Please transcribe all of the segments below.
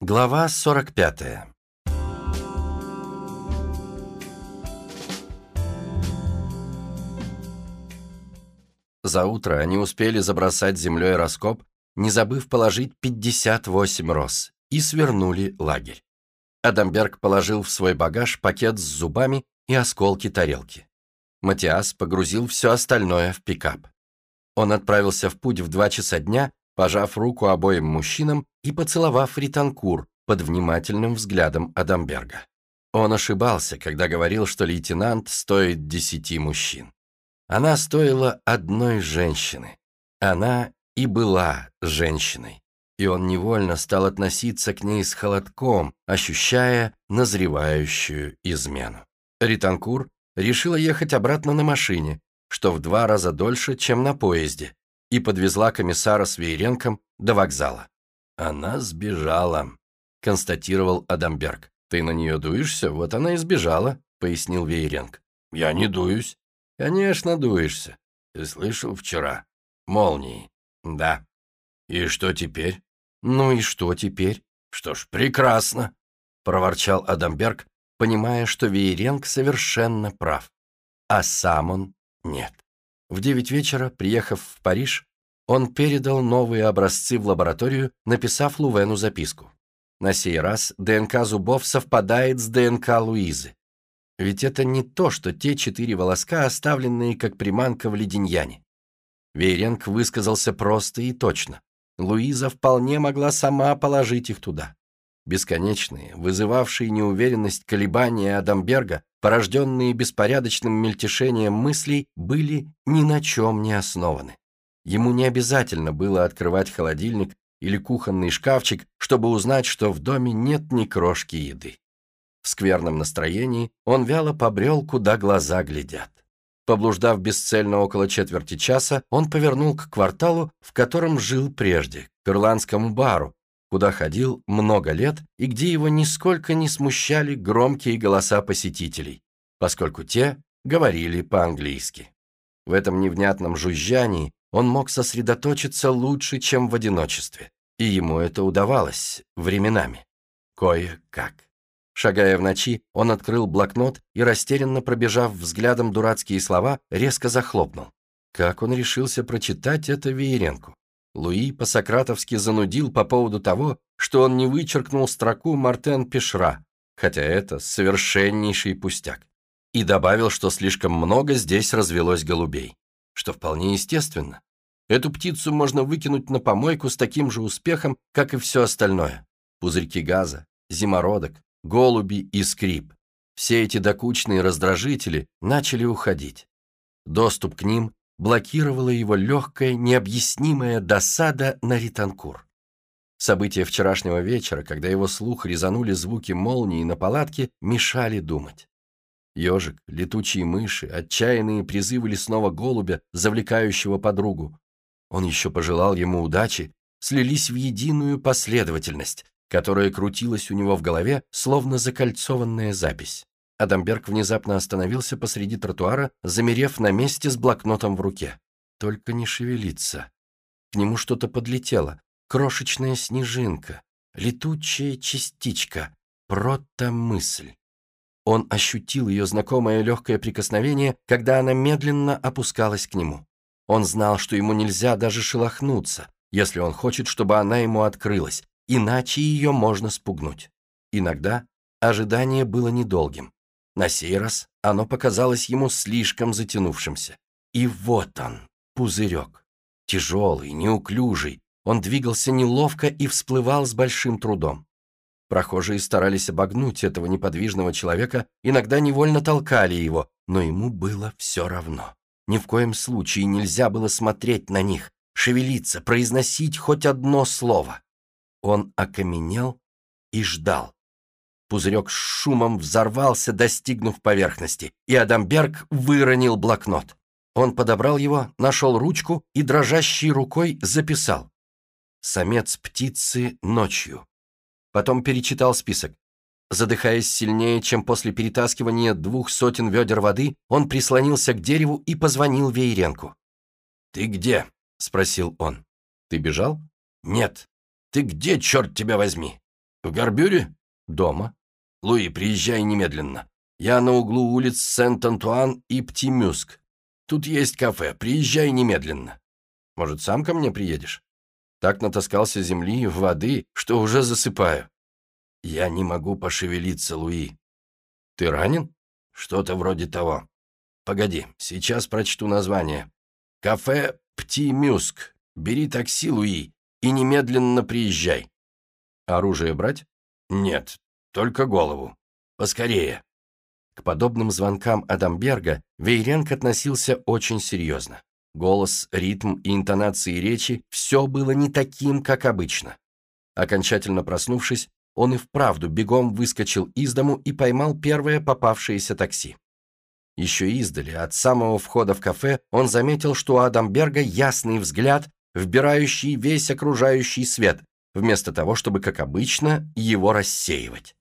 Глава 45 За утро они успели забросать землей раскоп, не забыв положить 58 роз, и свернули лагерь. Адамберг положил в свой багаж пакет с зубами и осколки тарелки. Матиас погрузил все остальное в пикап. Он отправился в путь в два часа дня пожав руку обоим мужчинам и поцеловав Ританкур под внимательным взглядом Адамберга. Он ошибался, когда говорил, что лейтенант стоит десяти мужчин. Она стоила одной женщины. Она и была женщиной. И он невольно стал относиться к ней с холодком, ощущая назревающую измену. Ританкур решила ехать обратно на машине, что в два раза дольше, чем на поезде, и подвезла комиссара с Вееренком до вокзала. «Она сбежала», — констатировал Адамберг. «Ты на нее дуешься? Вот она и сбежала», — пояснил Вееренк. «Я не дуюсь». «Конечно, дуешься. Ты слышал вчера? Молнии». «Да». «И что теперь?» «Ну и что теперь?» «Что ж, прекрасно», — проворчал Адамберг, понимая, что Вееренк совершенно прав. А сам он нет. В девять вечера, приехав в Париж, он передал новые образцы в лабораторию, написав Лувену записку. На сей раз ДНК зубов совпадает с ДНК Луизы. Ведь это не то, что те четыре волоска, оставленные как приманка в леденьяне. Вейренг высказался просто и точно. Луиза вполне могла сама положить их туда. Бесконечные, вызывавшие неуверенность колебания Адамберга, порожденные беспорядочным мельтешением мыслей, были ни на чем не основаны. Ему не обязательно было открывать холодильник или кухонный шкафчик, чтобы узнать, что в доме нет ни крошки еды. В скверном настроении он вяло побрел, куда глаза глядят. Поблуждав бесцельно около четверти часа, он повернул к кварталу, в котором жил прежде, к ирландскому бару, куда ходил много лет и где его нисколько не смущали громкие голоса посетителей, поскольку те говорили по-английски. В этом невнятном жужжании он мог сосредоточиться лучше, чем в одиночестве, и ему это удавалось временами. Кое-как. Шагая в ночи, он открыл блокнот и, растерянно пробежав взглядом дурацкие слова, резко захлопнул. Как он решился прочитать это Вееренку? Луи по-сократовски занудил по поводу того, что он не вычеркнул строку Мартен Пешра, хотя это совершеннейший пустяк, и добавил, что слишком много здесь развелось голубей, что вполне естественно. Эту птицу можно выкинуть на помойку с таким же успехом, как и все остальное. Пузырьки газа, зимородок, голуби и скрип. Все эти докучные раздражители начали уходить. Доступ к ним блокировала его легкая, необъяснимая досада на Ританкур. События вчерашнего вечера, когда его слух резанули звуки молнии на палатке, мешали думать. Ежик, летучие мыши, отчаянные призывы лесного голубя, завлекающего подругу. Он еще пожелал ему удачи, слились в единую последовательность, которая крутилась у него в голове, словно закольцованная запись. Адамберг внезапно остановился посреди тротуара, замерев на месте с блокнотом в руке. Только не шевелиться. К нему что-то подлетело. Крошечная снежинка, летучая частичка, протомысль. Он ощутил ее знакомое легкое прикосновение, когда она медленно опускалась к нему. Он знал, что ему нельзя даже шелохнуться, если он хочет, чтобы она ему открылась, иначе ее можно спугнуть. Иногда ожидание было недолгим. На сей раз оно показалось ему слишком затянувшимся. И вот он, пузырек. Тяжелый, неуклюжий, он двигался неловко и всплывал с большим трудом. Прохожие старались обогнуть этого неподвижного человека, иногда невольно толкали его, но ему было все равно. Ни в коем случае нельзя было смотреть на них, шевелиться, произносить хоть одно слово. Он окаменел и ждал. Пузырек с шумом взорвался, достигнув поверхности, и Адамберг выронил блокнот. Он подобрал его, нашел ручку и дрожащей рукой записал. «Самец птицы ночью». Потом перечитал список. Задыхаясь сильнее, чем после перетаскивания двух сотен ведер воды, он прислонился к дереву и позвонил Вейренку. «Ты где?» — спросил он. «Ты бежал?» «Нет. Ты где, черт тебя возьми?» В Горбюре? Дома. Луи, приезжай немедленно. Я на углу улиц Сент-Антуан и Птимюск. Тут есть кафе, приезжай немедленно. Может, сам ко мне приедешь? Так натаскался земли, воды, что уже засыпаю. Я не могу пошевелиться, Луи. Ты ранен? Что-то вроде того. Погоди, сейчас прочту название. Кафе Птимюск. Бери такси, Луи, и немедленно приезжай. Оружие брать? Нет, только голову. Поскорее. К подобным звонкам Адамберга Вейренг относился очень серьезно. Голос, ритм и интонации речи – все было не таким, как обычно. Окончательно проснувшись, он и вправду бегом выскочил из дому и поймал первое попавшееся такси. Еще издали, от самого входа в кафе, он заметил, что у Адамберга ясный взгляд, вбирающий весь окружающий свет, вместо того, чтобы, как обычно, его рассеивать.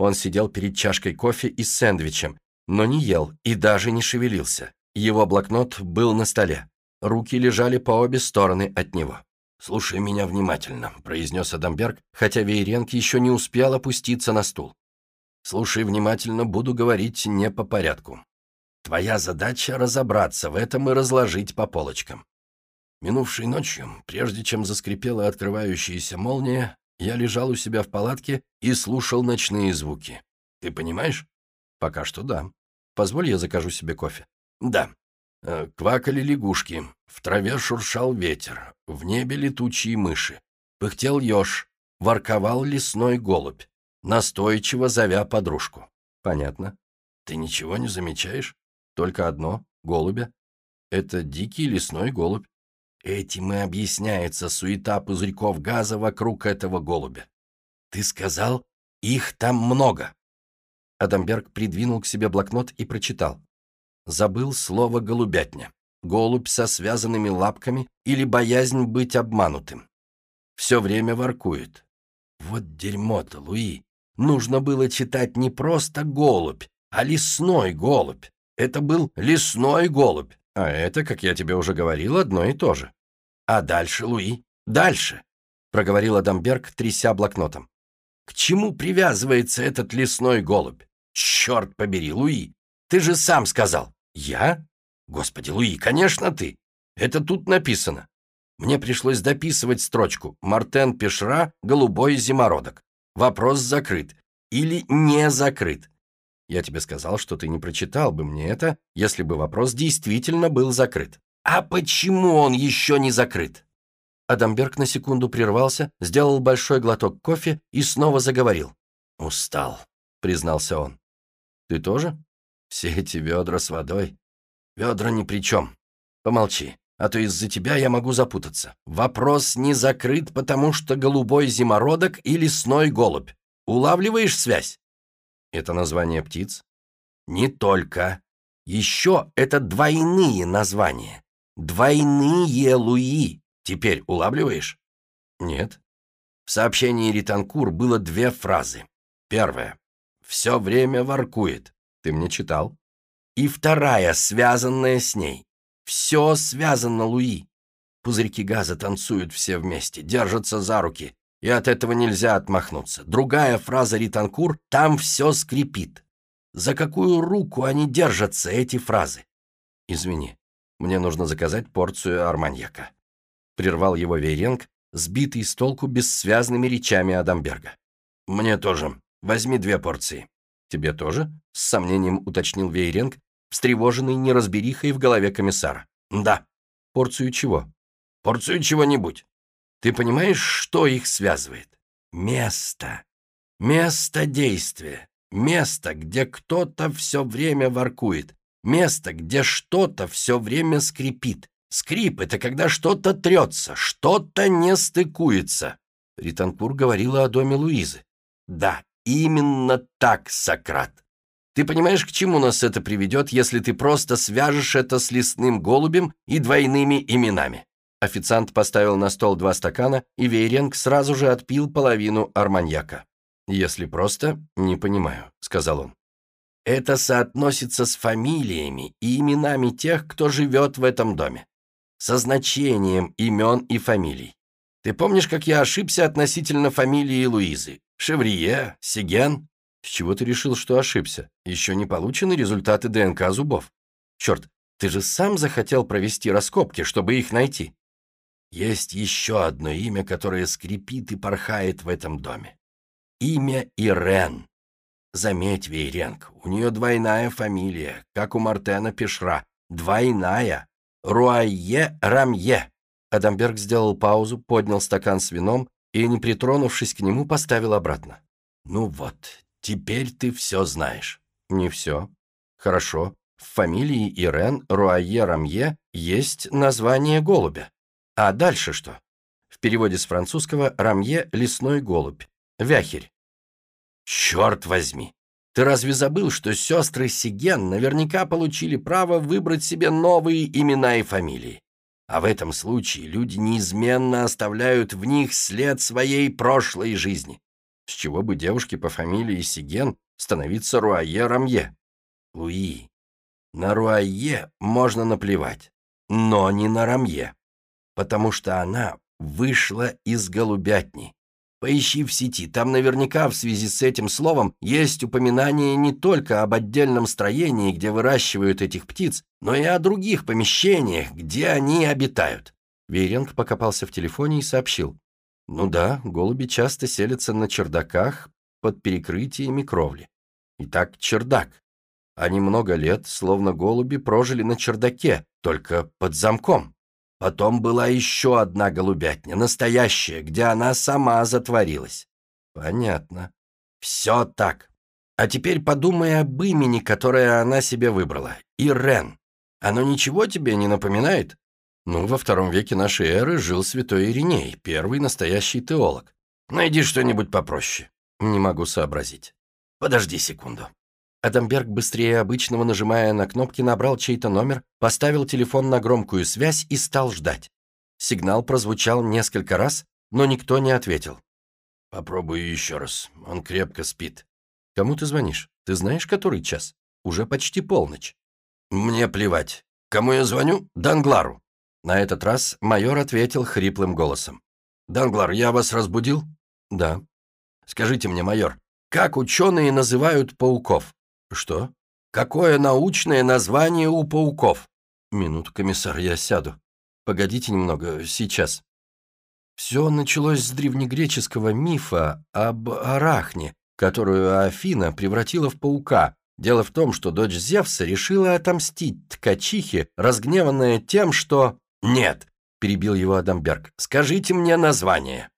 Он сидел перед чашкой кофе и сэндвичем, но не ел и даже не шевелился. Его блокнот был на столе. Руки лежали по обе стороны от него. «Слушай меня внимательно», — произнес Адамберг, хотя Вейренг еще не успел опуститься на стул. «Слушай внимательно, буду говорить не по порядку. Твоя задача — разобраться в этом и разложить по полочкам. Минувшей ночью, прежде чем заскрипела открывающаяся молния, я лежал у себя в палатке и слушал ночные звуки. Ты понимаешь? Пока что да. Позволь, я закажу себе кофе. Да. Э, квакали лягушки, в траве шуршал ветер, в небе летучие мыши. Пыхтел еж, ворковал лесной голубь, настойчиво зовя подружку. Понятно. Ты ничего не замечаешь? Только одно — голубя. Это дикий лесной голубь. Этим и объясняется суета пузырьков газа вокруг этого голубя. Ты сказал, их там много. Адамберг придвинул к себе блокнот и прочитал. Забыл слово «голубятня». Голубь со связанными лапками или боязнь быть обманутым. Все время воркует. Вот дерьмо-то, Луи. Нужно было читать не просто голубь, а лесной голубь. Это был лесной голубь. А это, как я тебе уже говорил, одно и то же. А дальше, Луи, дальше, проговорил Адамберг, тряся блокнотом. К чему привязывается этот лесной голубь? Черт побери, Луи, ты же сам сказал. Я? Господи, Луи, конечно ты. Это тут написано. Мне пришлось дописывать строчку «Мартен Пешра, голубой зимородок». Вопрос закрыт. Или не закрыт. Я тебе сказал, что ты не прочитал бы мне это, если бы вопрос действительно был закрыт. А почему он еще не закрыт? Адамберг на секунду прервался, сделал большой глоток кофе и снова заговорил. «Устал», — признался он. «Ты тоже? Все эти ведра с водой. Ведра ни при чем. Помолчи, а то из-за тебя я могу запутаться. Вопрос не закрыт, потому что голубой зимородок и лесной голубь. Улавливаешь связь? Это название птиц? Не только. Еще это двойные названия. Двойные Луи. Теперь улавливаешь? Нет. В сообщении Ританкур было две фразы. Первая. «Все время воркует». Ты мне читал. И вторая, связанная с ней. Все связано, Луи. Пузырьки газа танцуют все вместе, держатся за руки, и от этого нельзя отмахнуться. Другая фраза Ританкур «там все скрипит». За какую руку они держатся, эти фразы? Извини, мне нужно заказать порцию арманьяка. Прервал его Вейренг, сбитый с толку бессвязными речами Адамберга. Мне тоже. Возьми две порции. Тебе тоже? С сомнением уточнил Вейренг, встревоженный неразберихой в голове комиссара. Да. Порцию чего? Порцию чего-нибудь. Ты понимаешь, что их связывает? Место. Место действия. Место, где кто-то все время воркует. Место, где что-то все время скрипит. Скрип — это когда что-то трется, что-то не стыкуется. Ританкур говорила о доме Луизы. Да, именно так, Сократ. Ты понимаешь, к чему нас это приведет, если ты просто свяжешь это с лесным голубем и двойными именами? Официант поставил на стол два стакана, и Вейренг сразу же отпил половину арманьяка. «Если просто, не понимаю», — сказал он. «Это соотносится с фамилиями и именами тех, кто живет в этом доме. Со значением имен и фамилий. Ты помнишь, как я ошибся относительно фамилии Луизы? Шеврие, Сиген. С чего ты решил, что ошибся? Еще не получены результаты ДНК зубов. Черт, ты же сам захотел провести раскопки, чтобы их найти. Есть еще одно имя, которое скрипит и порхает в этом доме. Имя Ирен. Заметь, Вейренг, у нее двойная фамилия, как у Мартена Пешра. Двойная. Руайе Рамье. Адамберг сделал паузу, поднял стакан с вином и, не притронувшись к нему, поставил обратно. «Ну вот, теперь ты все знаешь». «Не все». «Хорошо. В фамилии Ирен Руайе Рамье есть название голубя. А дальше что?» В переводе с французского «Рамье» — лесной голубь. Вяхерь. Черт возьми! Ты разве забыл, что сестры Сиген наверняка получили право выбрать себе новые имена и фамилии? А в этом случае люди неизменно оставляют в них след своей прошлой жизни. С чего бы девушке по фамилии Сиген становиться Руае Рамье? Луи, на Руае можно наплевать, но не на Рамье, потому что она вышла из голубятни. Поищи в сети, там наверняка в связи с этим словом есть упоминание не только об отдельном строении, где выращивают этих птиц, но и о других помещениях, где они обитают. Вейренг покопался в телефоне и сообщил. Ну да, голуби часто селятся на чердаках под перекрытиями кровли. Итак, чердак. Они много лет, словно голуби, прожили на чердаке, только под замком. Потом была еще одна голубятня, настоящая, где она сама затворилась. Понятно. Все так. А теперь подумай об имени, которое она себе выбрала. Ирен. Оно ничего тебе не напоминает? Ну, во втором веке нашей эры жил святой Ириней, первый настоящий теолог. Найди что-нибудь попроще. Не могу сообразить. Подожди секунду. Адамберг, быстрее обычного нажимая на кнопки, набрал чей-то номер, поставил телефон на громкую связь и стал ждать. Сигнал прозвучал несколько раз, но никто не ответил. «Попробую еще раз. Он крепко спит». «Кому ты звонишь? Ты знаешь, который час? Уже почти полночь». «Мне плевать. Кому я звоню? Данглару». На этот раз майор ответил хриплым голосом. «Данглар, я вас разбудил?» «Да». «Скажите мне, майор, как ученые называют пауков?» «Что? Какое научное название у пауков?» «Минуту, комиссар, я сяду. Погодите немного, сейчас». Все началось с древнегреческого мифа об Арахне, которую Афина превратила в паука. Дело в том, что дочь Зевса решила отомстить ткачихе, разгневанная тем, что... «Нет», — перебил его Адамберг, — «скажите мне название».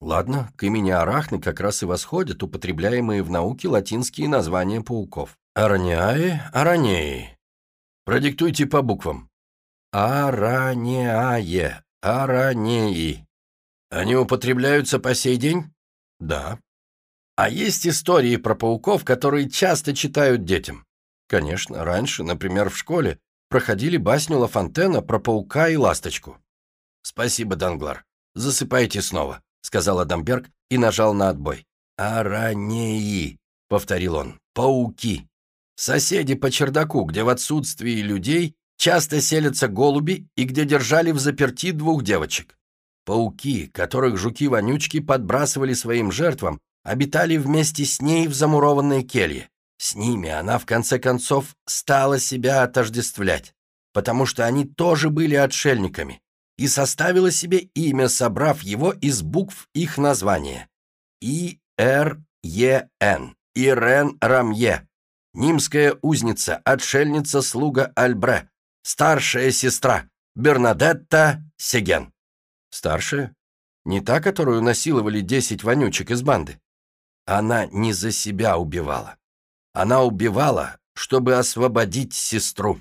Ладно, к имени Арахны как раз и восходят употребляемые в науке латинские названия пауков. Араниаи, аранеи. Продиктуйте по буквам. Аранеае, аранеи. Они употребляются по сей день? Да. А есть истории про пауков, которые часто читают детям? Конечно, раньше, например, в школе, проходили басню Ла Фонтена про паука и ласточку. Спасибо, Данглар. Засыпайте снова, сказал Адамберг и нажал на отбой. Аранеи, повторил он, пауки. Соседи по чердаку, где в отсутствии людей часто селятся голуби и где держали в заперти двух девочек. Пауки, которых жуки-вонючки подбрасывали своим жертвам, обитали вместе с ней в замурованной келье. С ними она, в конце концов, стала себя отождествлять, потому что они тоже были отшельниками, и составила себе имя, собрав его из букв их названия. И-Р-Е-Н. Ирен Рамье. Нимская узница, отшельница слуга Альбре, старшая сестра Бернадетта Сеген. Старшая? Не та, которую насиловали десять вонючек из банды? Она не за себя убивала. Она убивала, чтобы освободить сестру.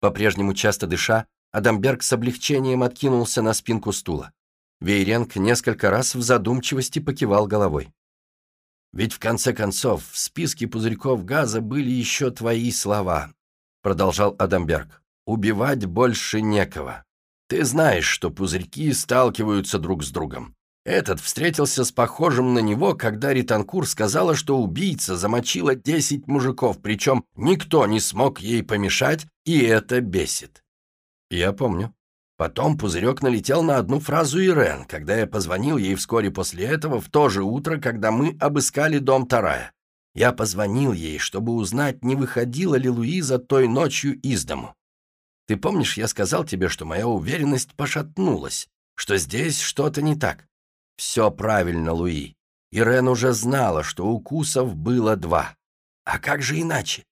По-прежнему часто дыша, Адамберг с облегчением откинулся на спинку стула. Вейренг несколько раз в задумчивости покивал головой. Ведь в конце концов в списке пузырьков газа были еще твои слова, продолжал Адамберг. Убивать больше некого. Ты знаешь, что пузырьки сталкиваются друг с другом. Этот встретился с похожим на него, когда Ританкур сказала, что убийца замочила 10 мужиков, причем никто не смог ей помешать, и это бесит. Я помню. Потом Пузырек налетел на одну фразу Ирен, когда я позвонил ей вскоре после этого, в то же утро, когда мы обыскали дом Тарая. Я позвонил ей, чтобы узнать, не выходила ли Луиза той ночью из дому. Ты помнишь, я сказал тебе, что моя уверенность пошатнулась, что здесь что-то не так? Все правильно, Луи. Ирен уже знала, что укусов было два. А как же иначе?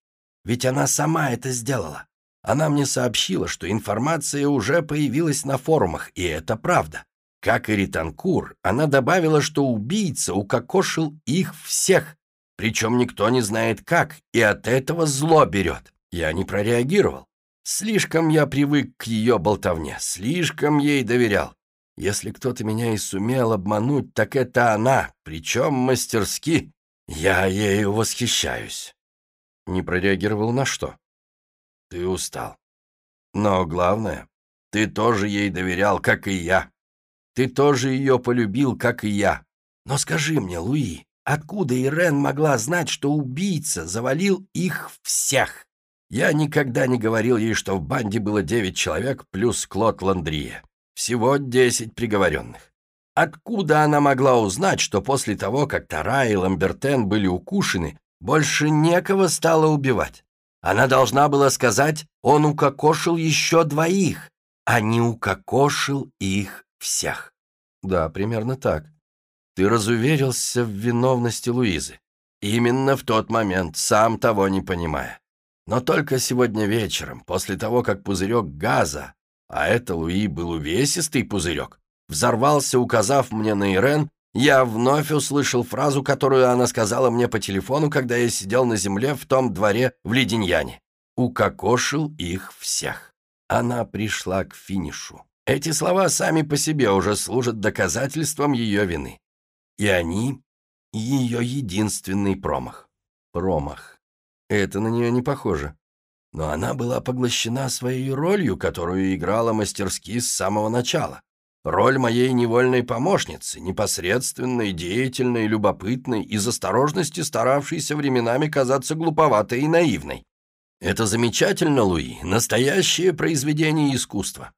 Ведь она сама это сделала. Она мне сообщила, что информация уже появилась на форумах, и это правда. Как и Ританкур, она добавила, что убийца укокошил их всех, причем никто не знает как, и от этого зло берет. Я не прореагировал. Слишком я привык к ее болтовне, слишком ей доверял. Если кто-то меня и сумел обмануть, так это она, причем мастерски. Я ею восхищаюсь. Не прореагировал на что? Ты устал. Но главное, ты тоже ей доверял, как и я. Ты тоже ее полюбил, как и я. Но скажи мне, Луи, откуда Ирен могла знать, что убийца завалил их всех? Я никогда не говорил ей, что в банде было девять человек плюс Клод Ландрия. Всего десять приговоренных. Откуда она могла узнать, что после того, как Тара и Ламбертен были укушены, больше некого стало убивать? Она должна была сказать, он укокошил еще двоих, а не укокошил их всех. Да, примерно так. Ты разуверился в виновности Луизы. Именно в тот момент, сам того не понимая. Но только сегодня вечером, после того, как пузырек газа, а это Луи был увесистый пузырек, взорвался, указав мне на Ирен, я вновь услышал фразу, которую она сказала мне по телефону, когда я сидел на земле в том дворе в Леденьяне. Укокошил их всех. Она пришла к финишу. Эти слова сами по себе уже служат доказательством ее вины. И они — ее единственный промах. Промах. Это на нее не похоже. Но она была поглощена своей ролью, которую играла мастерски с самого начала. Роль моей невольной помощницы, непосредственной, деятельной, любопытной, из осторожности старавшейся временами казаться глуповатой и наивной. Это замечательно, Луи, настоящее произведение искусства.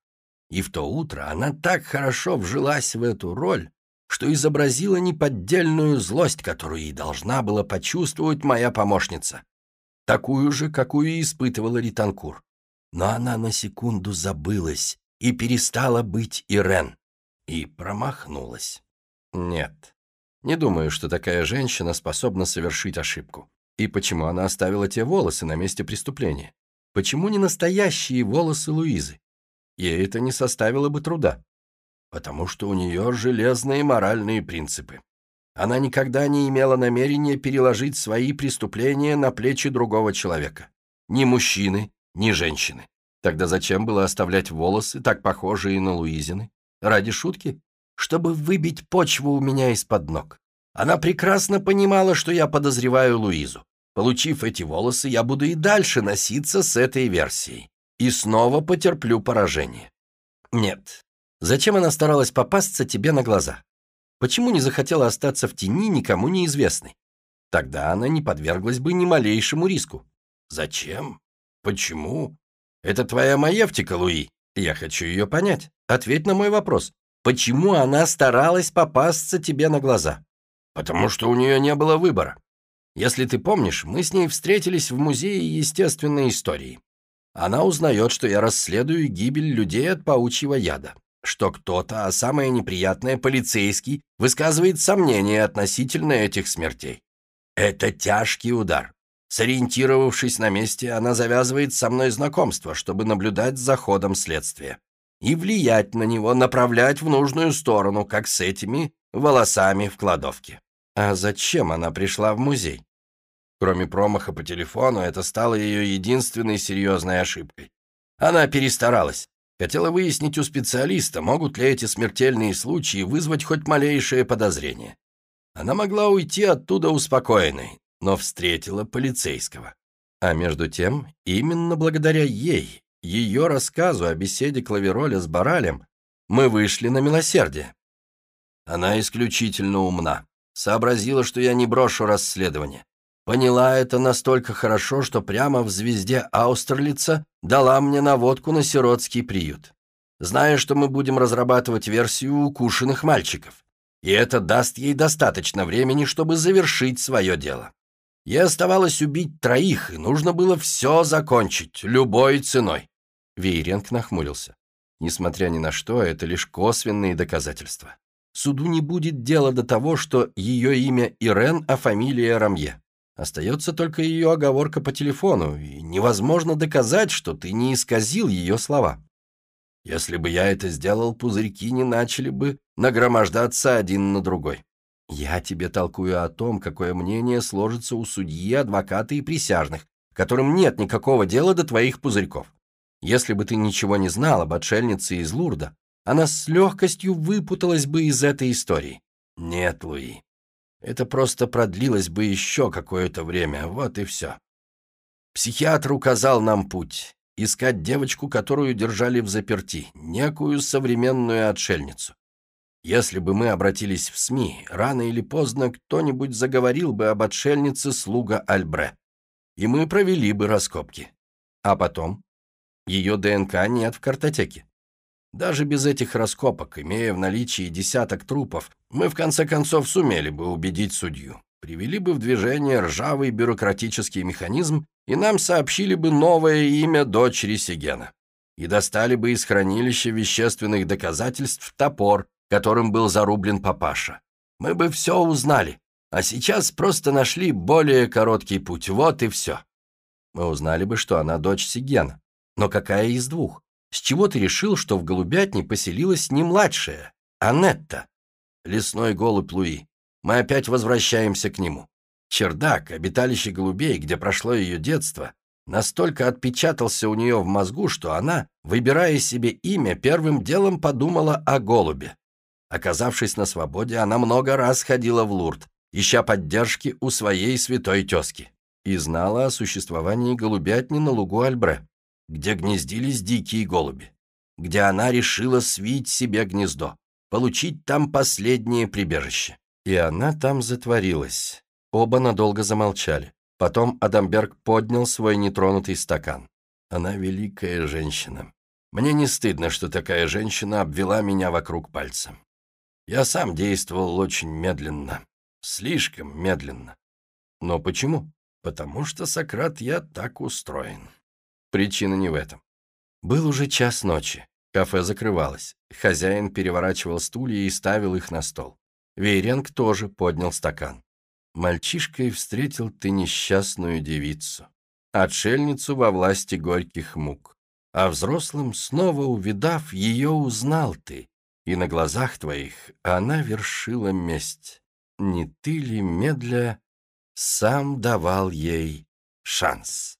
И в то утро она так хорошо вжилась в эту роль, что изобразила неподдельную злость, которую и должна была почувствовать моя помощница. Такую же, какую испытывала Ританкур. Но она на секунду забылась и перестала быть Ирен. И промахнулась. Нет, не думаю, что такая женщина способна совершить ошибку. И почему она оставила те волосы на месте преступления? Почему не настоящие волосы Луизы? Ей это не составило бы труда. Потому что у нее железные моральные принципы. Она никогда не имела намерения переложить свои преступления на плечи другого человека. Ни мужчины, ни женщины. Тогда зачем было оставлять волосы, так похожие на Луизины? Ради шутки? Чтобы выбить почву у меня из-под ног. Она прекрасно понимала, что я подозреваю Луизу. Получив эти волосы, я буду и дальше носиться с этой версией. И снова потерплю поражение. Нет. Зачем она старалась попасться тебе на глаза? Почему не захотела остаться в тени никому неизвестной? Тогда она не подверглась бы ни малейшему риску. Зачем? Почему? Это твоя маевтика, Луи. Я хочу ее понять. Ответь на мой вопрос. Почему она старалась попасться тебе на глаза? Потому что у нее не было выбора. Если ты помнишь, мы с ней встретились в Музее естественной истории. Она узнает, что я расследую гибель людей от паучьего яда, что кто-то, а самое неприятное, полицейский, высказывает сомнения относительно этих смертей. Это тяжкий удар. Сориентировавшись на месте, она завязывает со мной знакомство, чтобы наблюдать за ходом следствия и влиять на него, направлять в нужную сторону, как с этими волосами в кладовке. А зачем она пришла в музей? Кроме промаха по телефону, это стало ее единственной серьезной ошибкой. Она перестаралась. Хотела выяснить у специалиста, могут ли эти смертельные случаи вызвать хоть малейшее подозрение. Она могла уйти оттуда успокоенной, но встретила полицейского. А между тем, именно благодаря ей ее рассказу о беседе Клавероля с Баралем мы вышли на милосердие. Она исключительно умна. Сообразила, что я не брошу расследование. Поняла это настолько хорошо, что прямо в звезде Аустерлица дала мне наводку на сиротский приют. зная, что мы будем разрабатывать версию укушенных мальчиков. И это даст ей достаточно времени, чтобы завершить свое дело. Ей оставалось убить троих, и нужно было все закончить, любой ценой. Вейренг нахмурился. Несмотря ни на что, это лишь косвенные доказательства. Суду не будет дела до того, что ее имя Ирен, а фамилия Рамье. Остается только ее оговорка по телефону, и невозможно доказать, что ты не исказил ее слова. Если бы я это сделал, пузырьки не начали бы нагромождаться один на другой. Я тебе толкую о том, какое мнение сложится у судьи, адвоката и присяжных, которым нет никакого дела до твоих пузырьков. Если бы ты ничего не знал об отшельнице из Лурда, она с легкостью выпуталась бы из этой истории. Нет, Луи. Это просто продлилось бы еще какое-то время, вот и все. Психиатр указал нам путь. Искать девочку, которую держали в заперти, некую современную отшельницу. Если бы мы обратились в СМИ, рано или поздно кто-нибудь заговорил бы об отшельнице слуга Альбре. И мы провели бы раскопки. А потом ее ДНК нет в картотеке. Даже без этих раскопок, имея в наличии десяток трупов, мы в конце концов сумели бы убедить судью. Привели бы в движение ржавый бюрократический механизм, и нам сообщили бы новое имя дочери Сигена. И достали бы из хранилища вещественных доказательств топор, которым был зарублен папаша. Мы бы все узнали, а сейчас просто нашли более короткий путь, вот и все. Мы узнали бы, что она дочь Сигена. Но какая из двух? С чего ты решил, что в голубятне поселилась не младшая, а Нетта? Лесной голубь Луи. Мы опять возвращаемся к нему. Чердак, обиталище голубей, где прошло ее детство, настолько отпечатался у нее в мозгу, что она, выбирая себе имя, первым делом подумала о голубе. Оказавшись на свободе, она много раз ходила в Лурд, ища поддержки у своей святой тезки, и знала о существовании голубятни на лугу Альбре где гнездились дикие голуби, где она решила свить себе гнездо, получить там последнее прибежище. И она там затворилась. Оба надолго замолчали. Потом Адамберг поднял свой нетронутый стакан. Она великая женщина. Мне не стыдно, что такая женщина обвела меня вокруг пальца. Я сам действовал очень медленно. Слишком медленно. Но почему? Потому что, Сократ, я так устроен. Причина не в этом. Был уже час ночи. Кафе закрывалось. Хозяин переворачивал стулья и ставил их на стол. Вейренг тоже поднял стакан. Мальчишкой встретил ты несчастную девицу, отшельницу во власти горьких мук. А взрослым, снова увидав, ее узнал ты, и на глазах твоих она вершила месть. Не ты ли, медля, сам давал ей шанс?